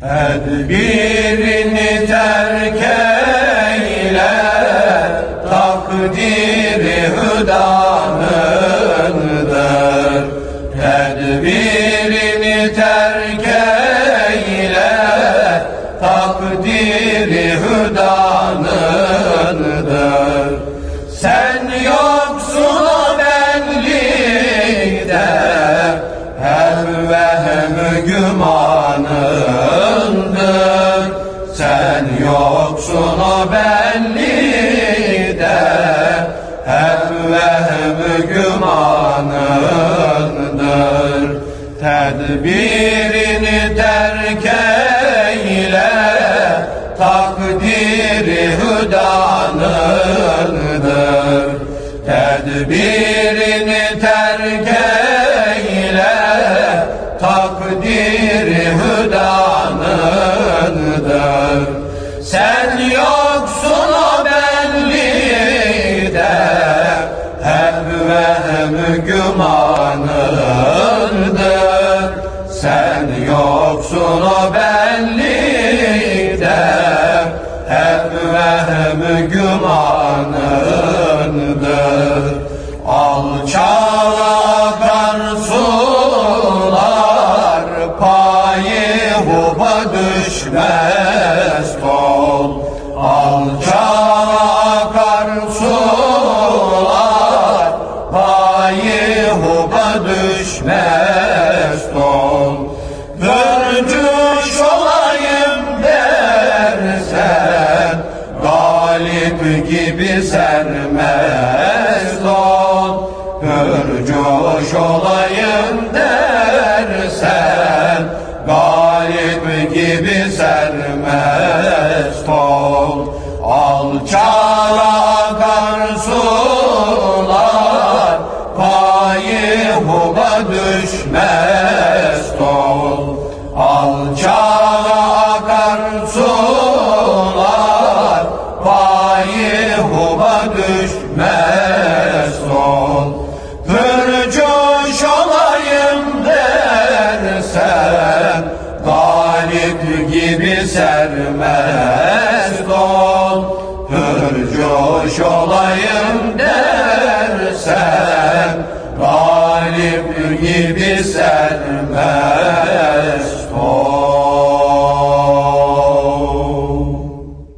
Tedbirini terk eyle Takdiri hüdanındır Tedbirini terk eyle Takdiri hüdanındır Sen yoksun o benlikte Hem vehem gümanındır Sen yoksun o benlikte Hem vehem gümanındır. Tedbirini terk eyle Takdiri hüdanındır. Tedbirini terk eyle Takdiri hüdanındır Sen yoksun o benliğde Hem ve hem gümanındır. Sen yoksun o benliğde Hem ve hem gümanındır. Alçala düşmez kol Alçala akar sular Payı huba düşmez kol. Görcüş olayım dersen Galip gibi sermez ol Hürcoş olayım dersen sermez ol Alçala akar sular Payı huba düşmez ol Alçala gibi sermez ol Pürcoş olayım dersen Galip gibi sermez